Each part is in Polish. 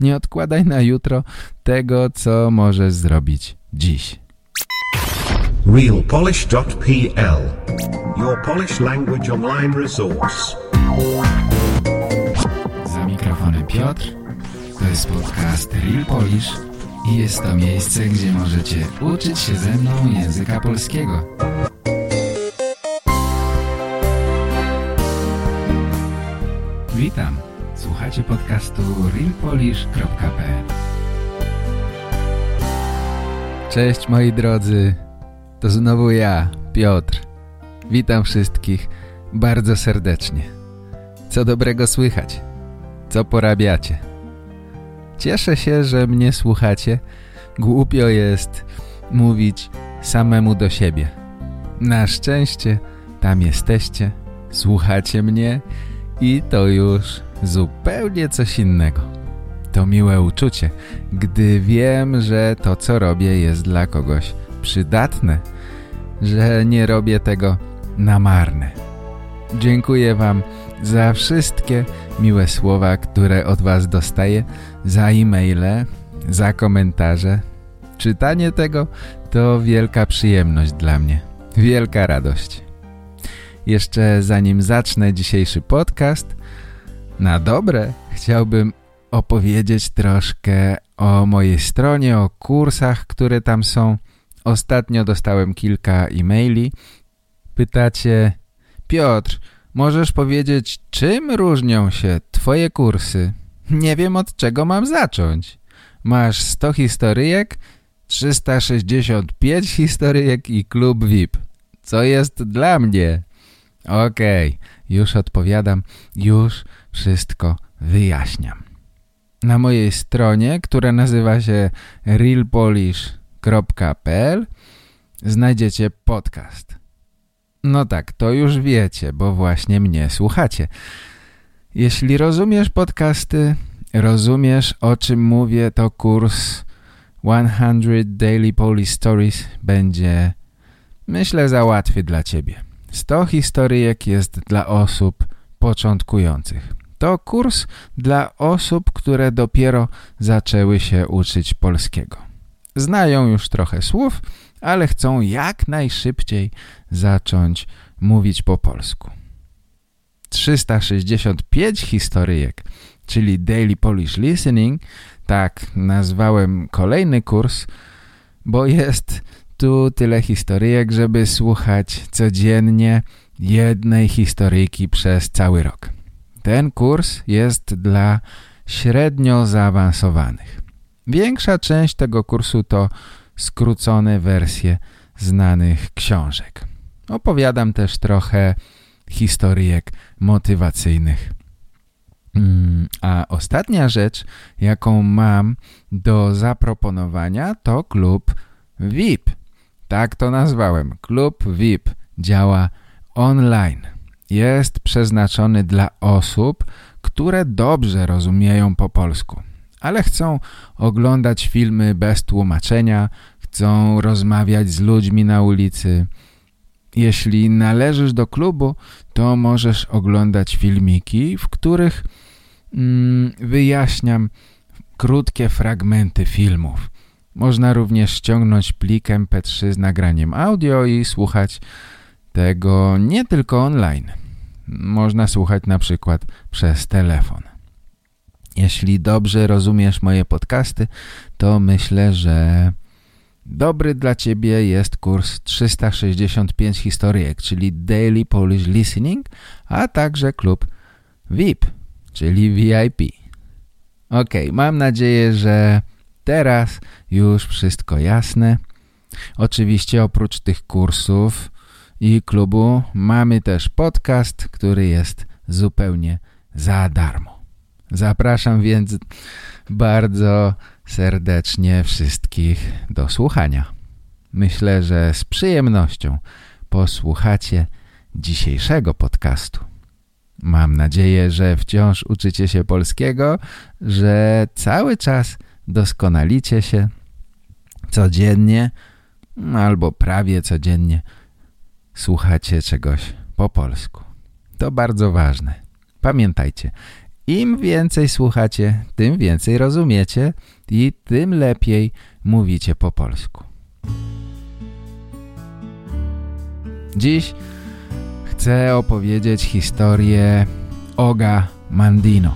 Nie odkładaj na jutro tego, co możesz zrobić dziś. realpolish.pl Your Polish language online resource. Za mikrofonem Piotr. To jest podcast Real Polish i jest to miejsce, gdzie możecie uczyć się ze mną języka polskiego. Witam. Słuchacie podcastu realpolish.pl Cześć moi drodzy. To znowu ja, Piotr. Witam wszystkich bardzo serdecznie. Co dobrego słychać? Co porabiacie? Cieszę się, że mnie słuchacie. Głupio jest mówić samemu do siebie. Na szczęście tam jesteście, słuchacie mnie i to już zupełnie coś innego. To miłe uczucie, gdy wiem, że to co robię jest dla kogoś przydatne, że nie robię tego na marne. Dziękuję Wam za wszystkie miłe słowa, które od Was dostaję, za e-maile, za komentarze. Czytanie tego to wielka przyjemność dla mnie, wielka radość. Jeszcze zanim zacznę dzisiejszy podcast, na dobre chciałbym opowiedzieć troszkę o mojej stronie, o kursach, które tam są. Ostatnio dostałem kilka e-maili. Pytacie, Piotr, możesz powiedzieć, czym różnią się twoje kursy? Nie wiem od czego mam zacząć. Masz 100 historyjek, 365 historyjek i klub VIP. Co jest dla mnie? Okej, okay, już odpowiadam, już wszystko wyjaśniam. Na mojej stronie, która nazywa się realpolish.pl znajdziecie podcast. No tak, to już wiecie, bo właśnie mnie słuchacie. Jeśli rozumiesz podcasty, rozumiesz o czym mówię, to kurs 100 Daily Polish Stories będzie, myślę, za łatwy dla Ciebie. 100 historyjek jest dla osób początkujących. To kurs dla osób, które dopiero zaczęły się uczyć polskiego. Znają już trochę słów, ale chcą jak najszybciej zacząć mówić po polsku. 365 historyjek, czyli Daily Polish Listening, tak nazwałem kolejny kurs, bo jest tu tyle historyjek, żeby słuchać codziennie jednej historyjki przez cały rok. Ten kurs jest dla średnio zaawansowanych. Większa część tego kursu to skrócone wersje znanych książek. Opowiadam też trochę historyjek motywacyjnych. Mm, a ostatnia rzecz, jaką mam do zaproponowania to klub VIP. Tak to nazwałem. Klub VIP działa online. Jest przeznaczony dla osób, które dobrze rozumieją po polsku, ale chcą oglądać filmy bez tłumaczenia, chcą rozmawiać z ludźmi na ulicy. Jeśli należysz do klubu, to możesz oglądać filmiki, w których mm, wyjaśniam krótkie fragmenty filmów. Można również ściągnąć plik MP3 z nagraniem audio i słuchać tego nie tylko online. Można słuchać na przykład przez telefon. Jeśli dobrze rozumiesz moje podcasty, to myślę, że dobry dla Ciebie jest kurs 365 historyjek, czyli Daily Polish Listening, a także klub VIP, czyli VIP. Ok, mam nadzieję, że teraz już wszystko jasne. Oczywiście oprócz tych kursów i klubu mamy też podcast, który jest zupełnie za darmo. Zapraszam więc bardzo serdecznie wszystkich do słuchania. Myślę, że z przyjemnością posłuchacie dzisiejszego podcastu. Mam nadzieję, że wciąż uczycie się polskiego, że cały czas doskonalicie się codziennie albo prawie codziennie słuchacie czegoś po polsku. To bardzo ważne. Pamiętajcie, Im więcej słuchacie, tym więcej rozumiecie i tym lepiej mówicie po polsku. Dziś chcę opowiedzieć historię Oga Mandino.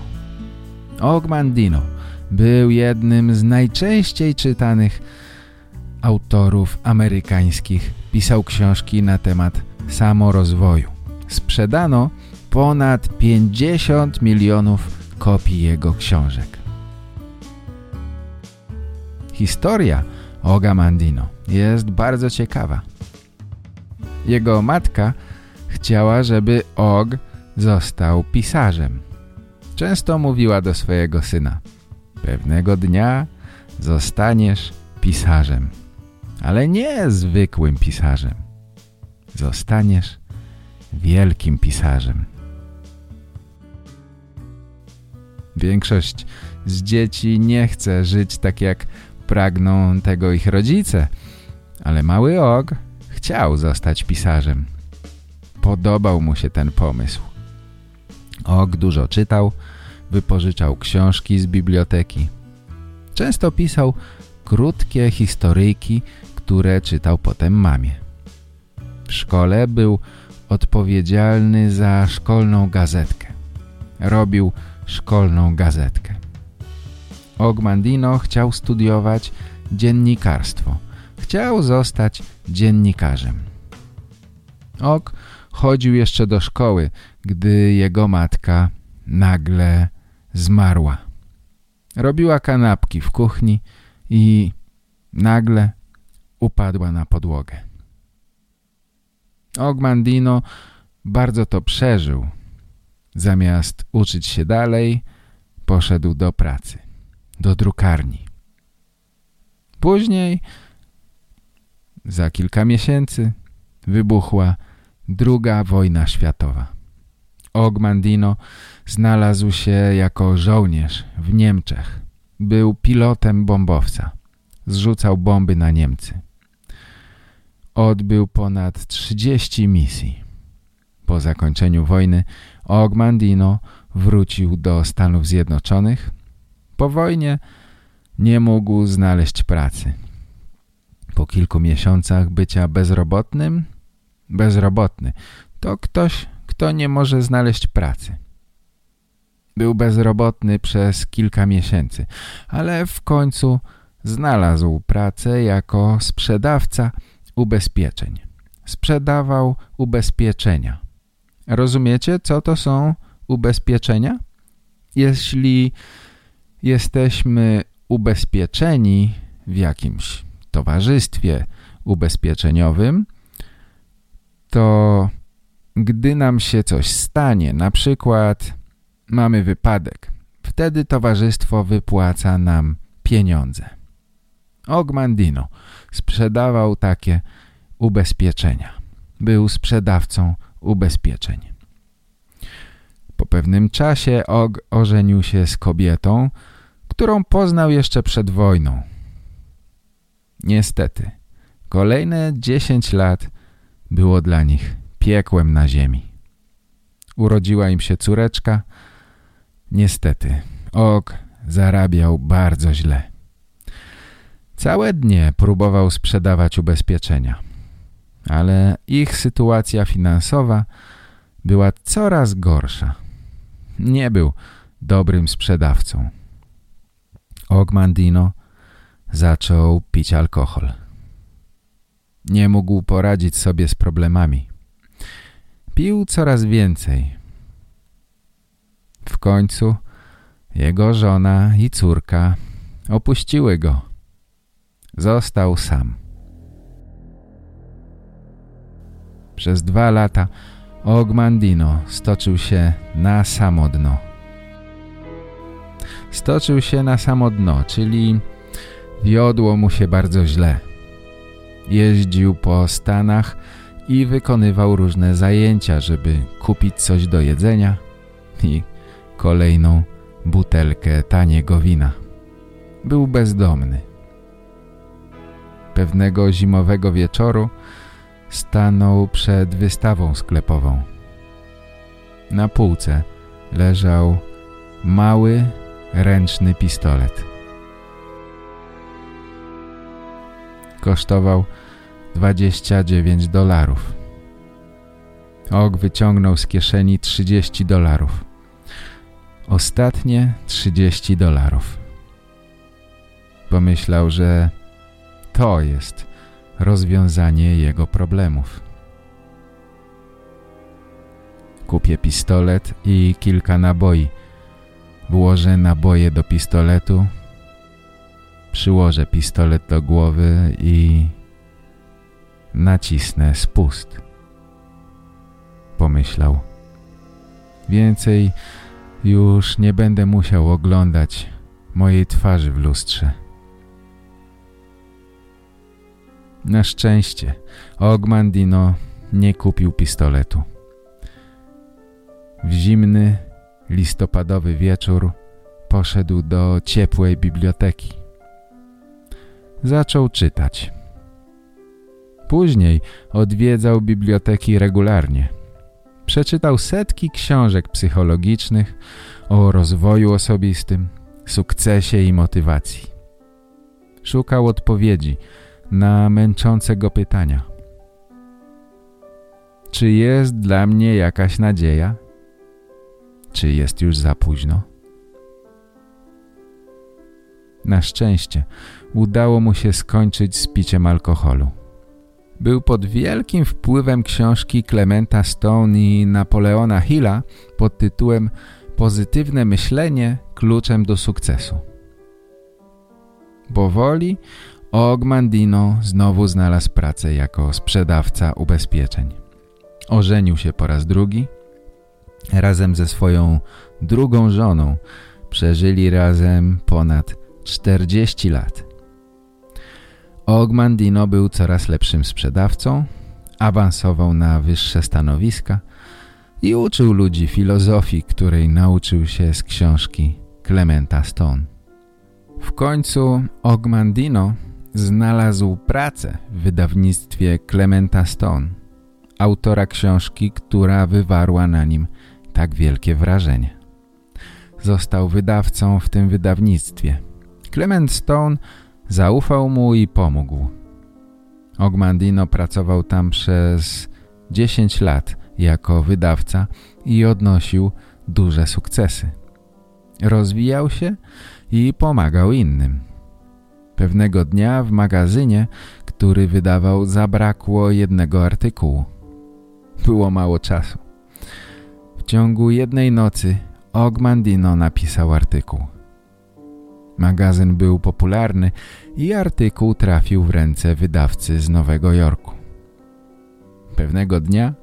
Og Mandino był jednym z najczęściej czytanych autorów amerykańskich. Pisał książki na temat samorozwoju. Sprzedano ponad 50 milionów kopii jego książek. Historia Oga Mandino jest bardzo ciekawa. Jego matka chciała, żeby Og został pisarzem. Często mówiła do swojego syna Pewnego dnia zostaniesz pisarzem. Ale nie zwykłym pisarzem. Zostaniesz wielkim pisarzem. Większość z dzieci nie chce żyć tak jak pragną tego ich rodzice, ale mały Og chciał zostać pisarzem. Podobał mu się ten pomysł. Og dużo czytał, wypożyczał książki z biblioteki. Często pisał krótkie historyjki, które czytał potem mamie. W szkole był odpowiedzialny za szkolną gazetkę. Robił szkolną gazetkę. Ogmandino chciał studiować dziennikarstwo. Chciał zostać dziennikarzem. Og chodził jeszcze do szkoły, gdy jego matka nagle zmarła. Robiła kanapki w kuchni i nagle upadła na podłogę. Ogmandino bardzo to przeżył. Zamiast uczyć się dalej, poszedł do pracy, do drukarni. Później, za kilka miesięcy, wybuchła druga wojna światowa. Ogmandino znalazł się jako żołnierz w Niemczech. Był pilotem bombowca. Zrzucał bomby na Niemcy. Odbył ponad 30 misji. Po zakończeniu wojny Ogmandino wrócił do Stanów Zjednoczonych. Po wojnie nie mógł znaleźć pracy. Po kilku miesiącach bycia bezrobotnym, bezrobotny to ktoś, kto nie może znaleźć pracy. Był bezrobotny przez kilka miesięcy, ale w końcu znalazł pracę jako sprzedawca ubezpieczeń. Sprzedawał ubezpieczenia. Rozumiecie, co to są ubezpieczenia? Jeśli jesteśmy ubezpieczeni w jakimś towarzystwie ubezpieczeniowym, to gdy nam się coś stanie, na przykład mamy wypadek, wtedy towarzystwo wypłaca nam pieniądze. Ogmandino sprzedawał takie ubezpieczenia. Był sprzedawcą ubezpieczeń. Po pewnym czasie Og ożenił się z kobietą, którą poznał jeszcze przed wojną. Niestety, kolejne 10 lat było dla nich piekłem na ziemi. Urodziła im się córeczka. Niestety, Ok zarabiał bardzo źle. Całe dnie próbował sprzedawać ubezpieczenia, ale ich sytuacja finansowa była coraz gorsza. Nie był dobrym sprzedawcą. Ogmandino zaczął pić alkohol. Nie mógł poradzić sobie z problemami. Pił coraz więcej. W końcu jego żona i córka opuściły go. Został sam. Przez dwa lata Ogmandino stoczył się na samo dno. Stoczył się na samo dno, czyli wiodło mu się bardzo źle. Jeździł po Stanach i wykonywał różne zajęcia, żeby kupić coś do jedzenia i kolejną butelkę taniego wina. Był bezdomny. Pewnego zimowego wieczoru stanął przed wystawą sklepową. Na półce leżał mały, ręczny pistolet. Kosztował 29 dolarów. Og wyciągnął z kieszeni 30 dolarów. Ostatnie 30 dolarów. Pomyślał, że to jest rozwiązanie jego problemów. Kupię pistolet i kilka naboi. Włożę naboje do pistoletu, przyłożę pistolet do głowy i nacisnę spust. Pomyślał. Więcej już nie będę musiał oglądać mojej twarzy w lustrze. Na szczęście Ogmandino nie kupił pistoletu. W zimny, listopadowy wieczór poszedł do ciepłej biblioteki. Zaczął czytać. Później odwiedzał biblioteki regularnie. Przeczytał setki książek psychologicznych o rozwoju osobistym, sukcesie i motywacji. Szukał odpowiedzi na męczące go pytania. Czy jest dla mnie jakaś nadzieja? Czy jest już za późno? Na szczęście udało mu się skończyć z piciem alkoholu. Był pod wielkim wpływem książki Clementa Stone i Napoleona Hilla pod tytułem Pozytywne myślenie kluczem do sukcesu. Powoli Ogmandino znowu znalazł pracę jako sprzedawca ubezpieczeń. Ożenił się po raz drugi. Razem ze swoją drugą żoną przeżyli razem ponad 40 lat. Ogmandino był coraz lepszym sprzedawcą, awansował na wyższe stanowiska i uczył ludzi filozofii, której nauczył się z książki Clementa Stone. W końcu Ogmandino znalazł pracę w wydawnictwie Clementa Stone, autora książki, która wywarła na nim tak wielkie wrażenie. Został wydawcą w tym wydawnictwie. Clement Stone zaufał mu i pomógł. Ogmandino pracował tam przez 10 lat jako wydawca i odnosił duże sukcesy. Rozwijał się i pomagał innym. Pewnego dnia w magazynie, który wydawał, zabrakło jednego artykułu. Było mało czasu. W ciągu jednej nocy Ogmandino napisał artykuł. Magazyn był popularny i artykuł trafił w ręce wydawcy z Nowego Jorku. Pewnego dnia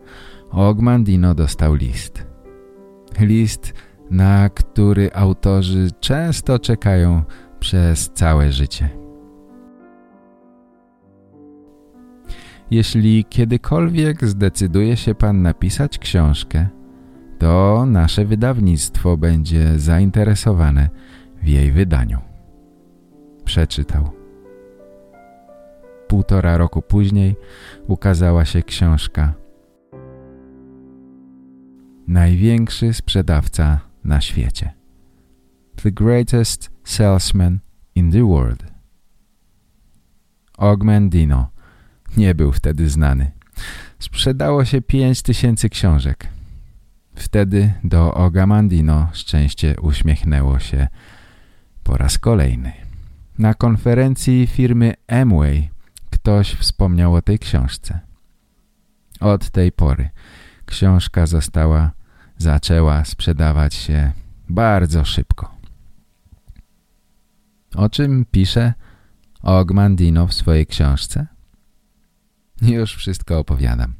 Ogmandino dostał list. List, na który autorzy często czekają przez całe życie. Jeśli kiedykolwiek zdecyduje się Pan napisać książkę, to nasze wydawnictwo będzie zainteresowane w jej wydaniu. Przeczytał. Półtora roku później ukazała się książka Największy sprzedawca na świecie. The greatest salesman in the world. Ogmendino nie był wtedy znany. Sprzedało się pięć tysięcy książek. Wtedy do Ogamandino szczęście uśmiechnęło się po raz kolejny. Na konferencji firmy Amway ktoś wspomniał o tej książce. Od tej pory książka została, zaczęła sprzedawać się bardzo szybko. O czym pisze Ogmandino w swojej książce? Już wszystko opowiadam.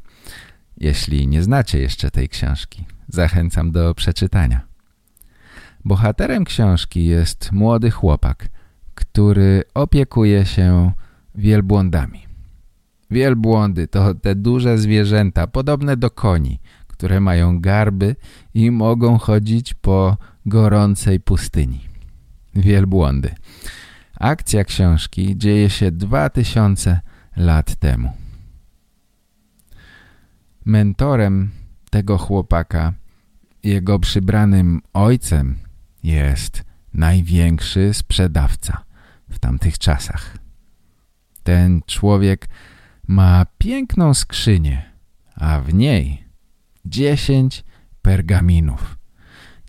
Jeśli nie znacie jeszcze tej książki, zachęcam do przeczytania. Bohaterem książki jest młody chłopak, który opiekuje się wielbłądami. Wielbłądy to te duże zwierzęta, podobne do koni, które mają garby i mogą chodzić po gorącej pustyni. Wielbłądy. Akcja książki dzieje się 2000 lat temu. Mentorem tego chłopaka, jego przybranym ojcem jest największy sprzedawca w tamtych czasach. Ten człowiek ma piękną skrzynię, a w niej dziesięć pergaminów,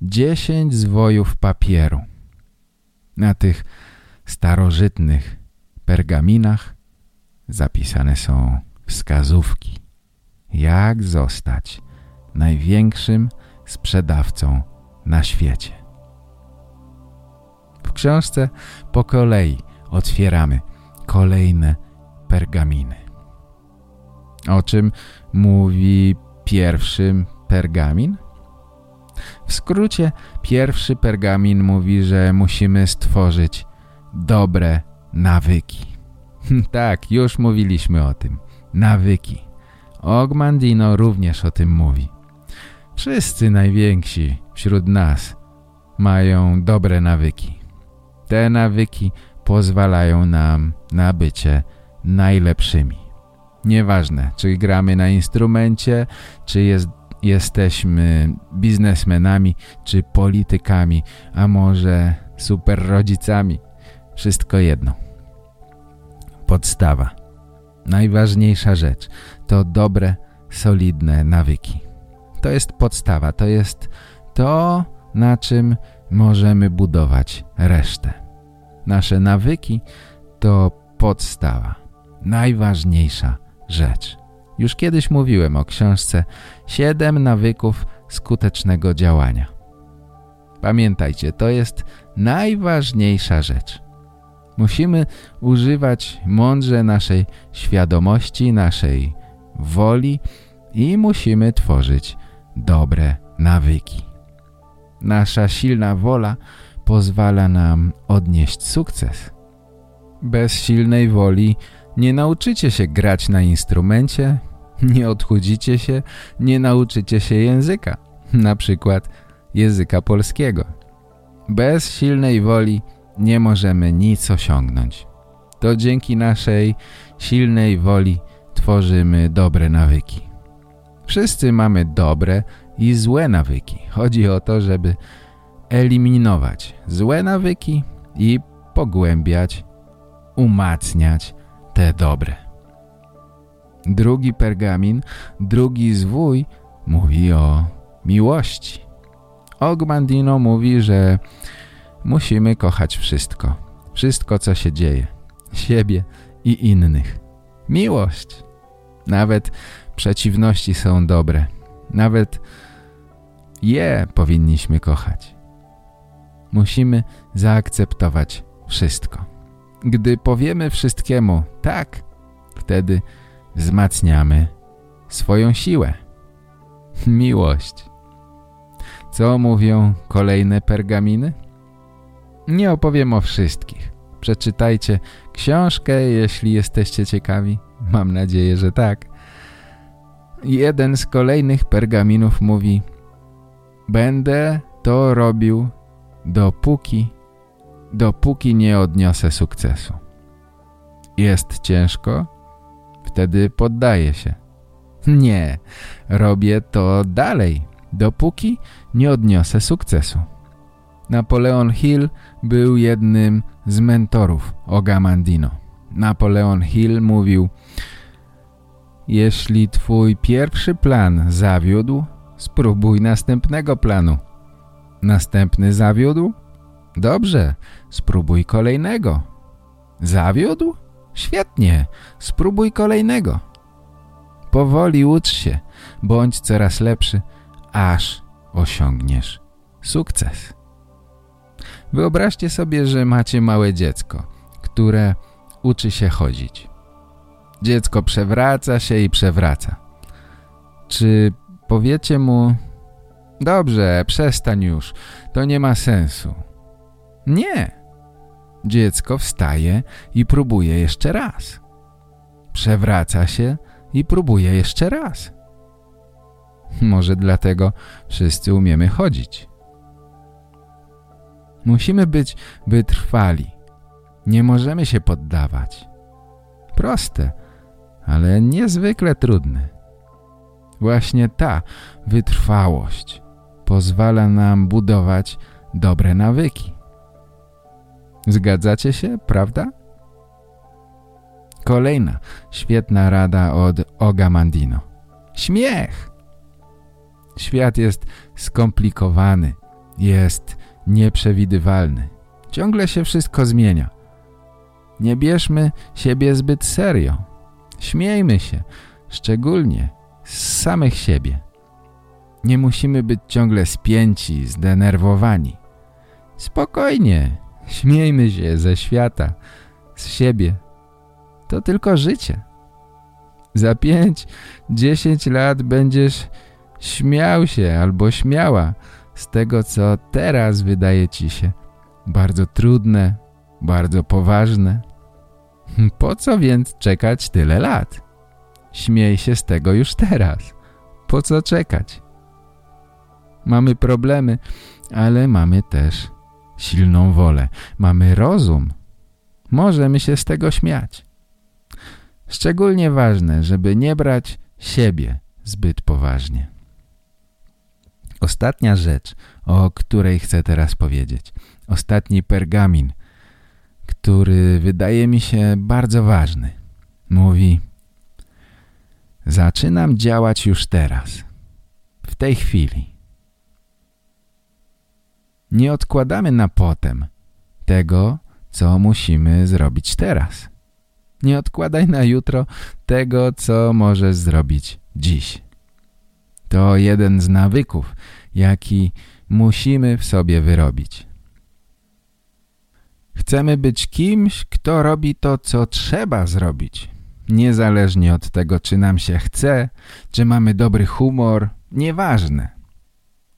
dziesięć zwojów papieru. Na tych starożytnych pergaminach zapisane są wskazówki, jak zostać największym sprzedawcą na świecie. W książce po kolei otwieramy kolejne pergaminy. O czym mówi pierwszy pergamin? W skrócie pierwszy pergamin mówi, że musimy stworzyć dobre nawyki. tak, już mówiliśmy o tym. Nawyki. Ogmandino również o tym mówi. Wszyscy najwięksi wśród nas mają dobre nawyki. Te nawyki pozwalają nam na bycie najlepszymi. Nieważne, czy gramy na instrumencie, czy jest, jesteśmy biznesmenami, czy politykami, a może super rodzicami. Wszystko jedno. Podstawa. Najważniejsza rzecz to dobre, solidne nawyki. To jest podstawa, to jest to, na czym możemy budować resztę. Nasze nawyki to podstawa, najważniejsza rzecz. Już kiedyś mówiłem o książce Siedem nawyków skutecznego działania. Pamiętajcie, to jest najważniejsza rzecz. Musimy używać mądrze naszej świadomości, naszej woli i musimy tworzyć dobre nawyki. Nasza silna wola pozwala nam odnieść sukces. Bez silnej woli nie nauczycie się grać na instrumencie, nie odchudzicie się, nie nauczycie się języka, na przykład języka polskiego. Bez silnej woli nie możemy nic osiągnąć. To dzięki naszej silnej woli tworzymy dobre nawyki. Wszyscy mamy dobre i złe nawyki. Chodzi o to, żeby eliminować złe nawyki i pogłębiać, umacniać te dobre. Drugi pergamin, drugi zwój mówi o miłości. Ogmandino mówi, że musimy kochać wszystko. Wszystko, co się dzieje. Siebie i innych. Miłość. Nawet przeciwności są dobre. Nawet je powinniśmy kochać. Musimy zaakceptować wszystko. Gdy powiemy wszystkiemu tak, wtedy wzmacniamy swoją siłę. Miłość. Co mówią kolejne pergaminy? Nie opowiem o wszystkich. Przeczytajcie książkę, jeśli jesteście ciekawi. Mam nadzieję, że tak. Jeden z kolejnych pergaminów mówi Będę to robił dopóki, dopóki nie odniosę sukcesu. Jest ciężko? Wtedy poddaję się. Nie, robię to dalej, dopóki nie odniosę sukcesu. Napoleon Hill był jednym z mentorów Ogamandino. Napoleon Hill mówił Jeśli twój pierwszy plan zawiódł, spróbuj następnego planu. Następny zawiódł? Dobrze, spróbuj kolejnego. Zawiódł? Świetnie, spróbuj kolejnego. Powoli ucz się, bądź coraz lepszy, aż osiągniesz sukces. Wyobraźcie sobie, że macie małe dziecko, które uczy się chodzić. Dziecko przewraca się i przewraca. Czy powiecie mu Dobrze, przestań już, to nie ma sensu. Nie. Dziecko wstaje i próbuje jeszcze raz. Przewraca się i próbuje jeszcze raz. Może dlatego wszyscy umiemy chodzić. Musimy być wytrwali. Nie możemy się poddawać. Proste, ale niezwykle trudne. Właśnie ta wytrwałość pozwala nam budować dobre nawyki. Zgadzacie się, prawda? Kolejna świetna rada od Oga Mandino. Śmiech! Świat jest skomplikowany, jest nieprzewidywalny. Ciągle się wszystko zmienia. Nie bierzmy siebie zbyt serio. Śmiejmy się, szczególnie z samych siebie. Nie musimy być ciągle spięci, zdenerwowani. Spokojnie, śmiejmy się ze świata, z siebie. To tylko życie. Za pięć, dziesięć lat będziesz śmiał się albo śmiała z tego, co teraz wydaje ci się bardzo trudne, bardzo poważne. Po co więc czekać tyle lat? Śmiej się z tego już teraz. Po co czekać? Mamy problemy, ale mamy też silną wolę. Mamy rozum. Możemy się z tego śmiać. Szczególnie ważne, żeby nie brać siebie zbyt poważnie. Ostatnia rzecz, o której chcę teraz powiedzieć. Ostatni pergamin, który wydaje mi się bardzo ważny. Mówi Zaczynam działać już teraz, w tej chwili. Nie odkładamy na potem tego, co musimy zrobić teraz. Nie odkładaj na jutro tego, co możesz zrobić dziś. To jeden z nawyków, jaki musimy w sobie wyrobić. Chcemy być kimś, kto robi to, co trzeba zrobić. Niezależnie od tego, czy nam się chce, czy mamy dobry humor, nieważne.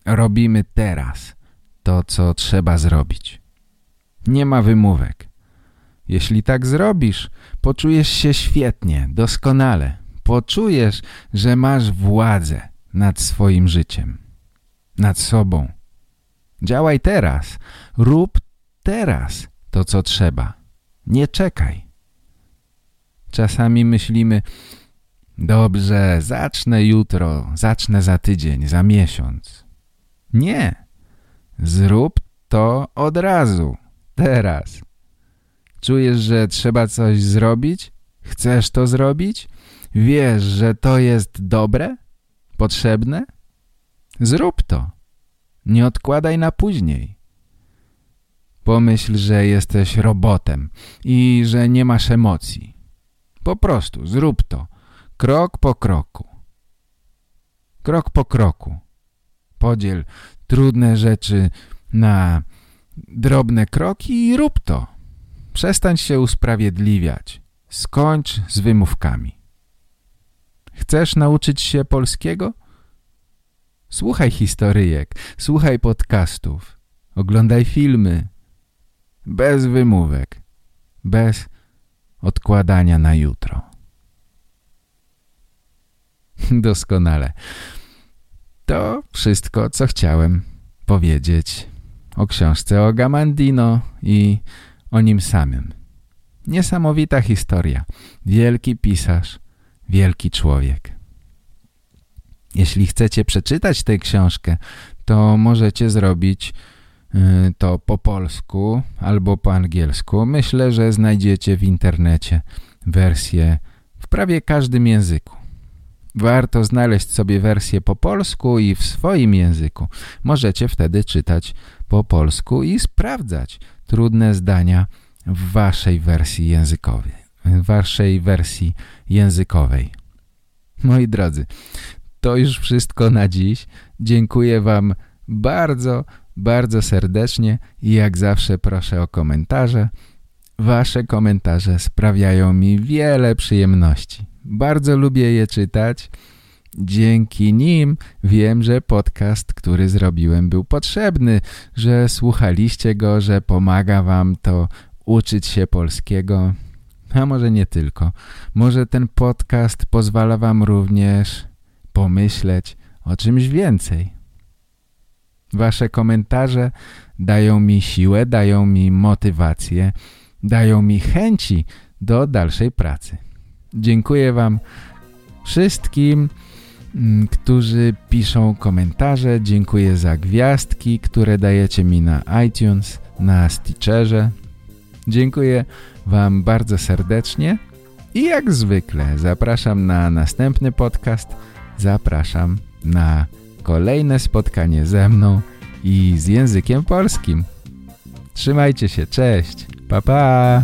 Robimy teraz to, co trzeba zrobić. Nie ma wymówek. Jeśli tak zrobisz, poczujesz się świetnie, doskonale. Poczujesz, że masz władzę nad swoim życiem, nad sobą. Działaj teraz, rób teraz to, co trzeba. Nie czekaj. Czasami myślimy, dobrze, zacznę jutro, zacznę za tydzień, za miesiąc. Nie. Zrób to od razu, teraz. Czujesz, że trzeba coś zrobić? Chcesz to zrobić? Wiesz, że to jest dobre? Potrzebne? Zrób to. Nie odkładaj na później. Pomyśl, że jesteś robotem i że nie masz emocji. Po prostu zrób to. Krok po kroku. Krok po kroku. Podziel trudne rzeczy na drobne kroki i rób to. Przestań się usprawiedliwiać. Skończ z wymówkami. Chcesz nauczyć się polskiego? Słuchaj historyjek, słuchaj podcastów, oglądaj filmy. Bez wymówek, bez odkładania na jutro. Doskonale. To wszystko, co chciałem powiedzieć o książce o Gamandino i o nim samym. Niesamowita historia. Wielki pisarz, wielki człowiek. Jeśli chcecie przeczytać tę książkę, to możecie zrobić y, to po polsku albo po angielsku. Myślę, że znajdziecie w internecie wersję w prawie każdym języku. Warto znaleźć sobie wersję po polsku i w swoim języku. Możecie wtedy czytać po polsku i sprawdzać trudne zdania w waszej wersji językowej. Waszej wersji językowej. Moi drodzy, to już wszystko na dziś. Dziękuję wam bardzo, bardzo serdecznie i jak zawsze proszę o komentarze. Wasze komentarze sprawiają mi wiele przyjemności. Bardzo lubię je czytać. Dzięki nim wiem, że podcast, który zrobiłem był potrzebny, że słuchaliście go, że pomaga wam to uczyć się polskiego. A może nie tylko. Może ten podcast pozwala wam również pomyśleć o czymś więcej. Wasze komentarze dają mi siłę, dają mi motywację, dają mi chęci do dalszej pracy. Dziękuję wam wszystkim mm, którzy piszą komentarze. Dziękuję za gwiazdki, które dajecie mi na iTunes, na Stitcherze. Dziękuję Wam bardzo serdecznie i jak zwykle zapraszam na następny podcast. Zapraszam na kolejne spotkanie ze mną i z językiem polskim. Trzymajcie się, cześć, pa pa!